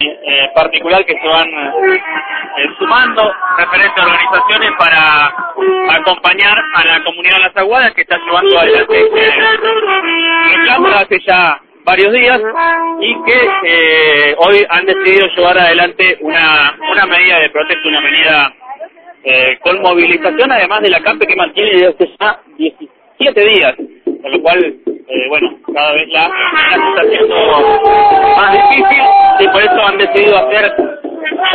eh, particular que se van eh, sumando referentes organizaciones para acompañar a la comunidad de las aguadas que está llevando adelante este reclamo hace ya varios días y que eh, hoy han decidido llevar adelante una, una medida de protesta, una medida eh, con movilización además de la CAMPE que mantiene desde ya 17 días, con lo cual, eh, bueno, cada vez la, la está por eso han decidido hacer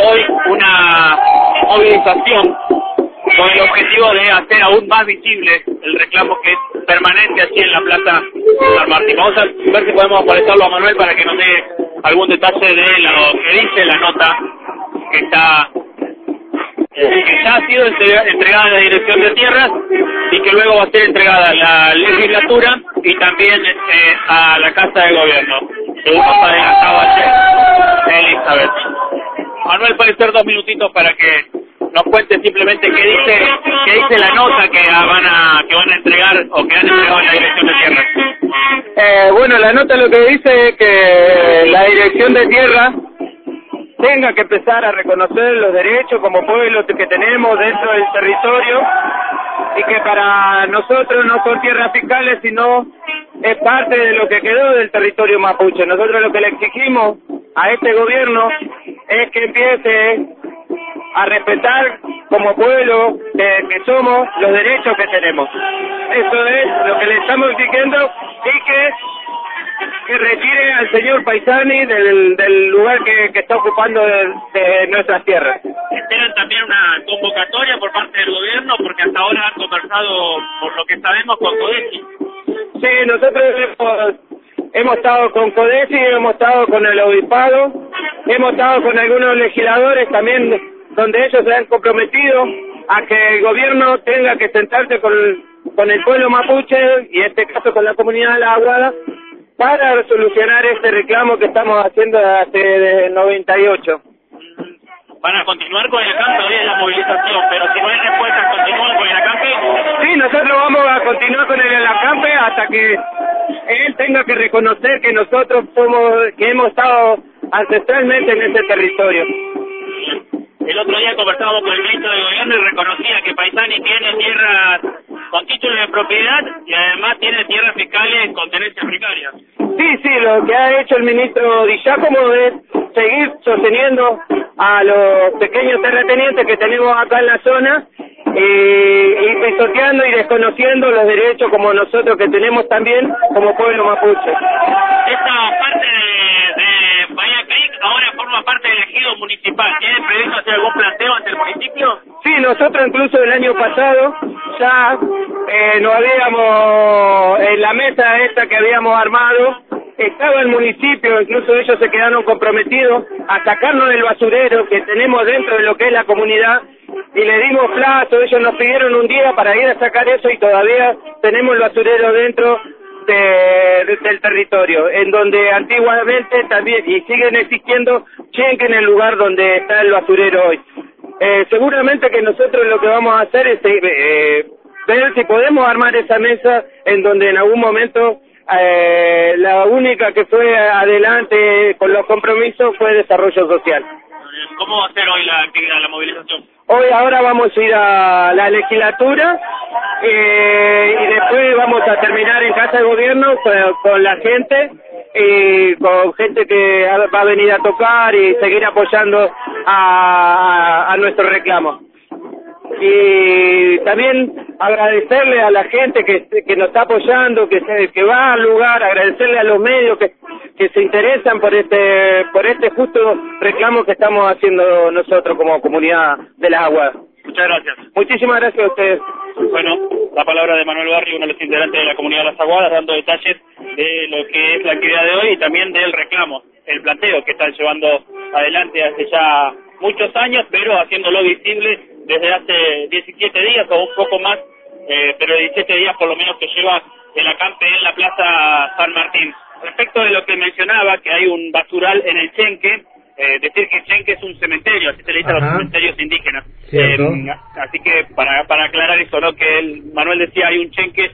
hoy una movilización con el objetivo de hacer aún más visible el reclamo que es permanente aquí en la Plaza San. Vamos a ver si podemos aparecerlo a Manuel para que nos dé algún detalle de lo que dice la nota que está que ya ha sido entre- entregada a la Dirección de Tierras y que luego va a ser entregada a la legislatura y también eh, a la Casa de Gobierno, según nos adelantaba ayer Elizabeth. Manuel, puede ser dos minutitos para que nos cuente simplemente qué dice qué dice la nota que van a que van a entregar o que han entregado en la Dirección de Tierras. Eh, bueno, la nota lo que dice es que la Dirección de Tierra tenga que empezar a reconocer los derechos como pueblo que tenemos dentro del territorio y que para nosotros no son tierras fiscales, sino es parte de lo que quedó del territorio mapuche. Nosotros lo que le exigimos a este gobierno es que empiece a respetar como pueblo que, que somos los derechos que tenemos. Eso es lo que le estamos exigiendo y que que retire al señor Paisani del, del lugar que, que está ocupando de, de nuestras tierras. Esperan también una convocatoria por parte del gobierno porque hasta ahora han conversado, por lo que sabemos, con Codesi. Sí, nosotros hemos, hemos estado con CODESI, hemos estado con el obispado, hemos estado con algunos legisladores también donde ellos se han comprometido a que el gobierno tenga que sentarse con, con el pueblo mapuche y en este caso con la comunidad de la Aguada para solucionar este reclamo que estamos haciendo desde el 98. Van a continuar con el hoy es la movilización, pero si no hay respuesta, continúan con el acampe. Sí, nosotros vamos a continuar con el acampe hasta que él tenga que reconocer que nosotros somos, que hemos estado ancestralmente en ese territorio. El otro día conversábamos con el ministro de Gobierno y reconocía que Paisani tiene tierras con título de propiedad y además tiene tierras fiscales con tenencias precarias. Sí, sí, lo que ha hecho el ministro Di Giacomo es seguir sosteniendo a los pequeños terratenientes que tenemos acá en la zona y, y pisoteando y desconociendo los derechos como nosotros que tenemos también como pueblo mapuche. Esta parte de, de Bahía Creek ahora forma parte del ejido municipal. ¿Tiene previsto hacer algún planteo ante el municipio? Sí, nosotros incluso el año pasado ya eh, nos habíamos, en la mesa esta que habíamos armado, estaba el municipio, incluso ellos se quedaron comprometidos a sacarnos del basurero que tenemos dentro de lo que es la comunidad y le dimos plazo, ellos nos pidieron un día para ir a sacar eso y todavía tenemos el basurero dentro de- de- del territorio, en donde antiguamente también, y siguen existiendo chenque en el lugar donde está el basurero hoy. Eh, seguramente que nosotros lo que vamos a hacer es eh, eh, ver si podemos armar esa mesa en donde en algún momento eh, la única que fue adelante con los compromisos fue desarrollo social. ¿Cómo va a ser hoy la actividad, la movilización? Hoy ahora vamos a ir a la legislatura eh, y después vamos a terminar en casa de gobierno con, la gente y con gente que va a venir a tocar y seguir apoyando a, a, a nuestro reclamo. Y también agradecerle a la gente que, que nos está apoyando, que, que va al lugar, agradecerle a los medios que, que se interesan por este, por este justo reclamo que estamos haciendo nosotros como comunidad de las aguas. Muchas gracias. Muchísimas gracias a ustedes. Bueno, la palabra de Manuel Barrio, uno de los integrantes de la comunidad de las Aguadas, dando detalles de lo que es la actividad de hoy y también del reclamo, el planteo que están llevando adelante hace ya muchos años, pero haciéndolo visible desde hace 17 días o un poco más, eh, pero 17 días por lo menos que lleva el acampe en la Plaza San Martín. Respecto de lo que mencionaba, que hay un basural en el Chenque, eh, decir que Chenque es un cementerio, así se le dice a los cementerios indígenas. Eh, así que para, para aclarar eso, ¿no? Que el, Manuel decía hay un Chenque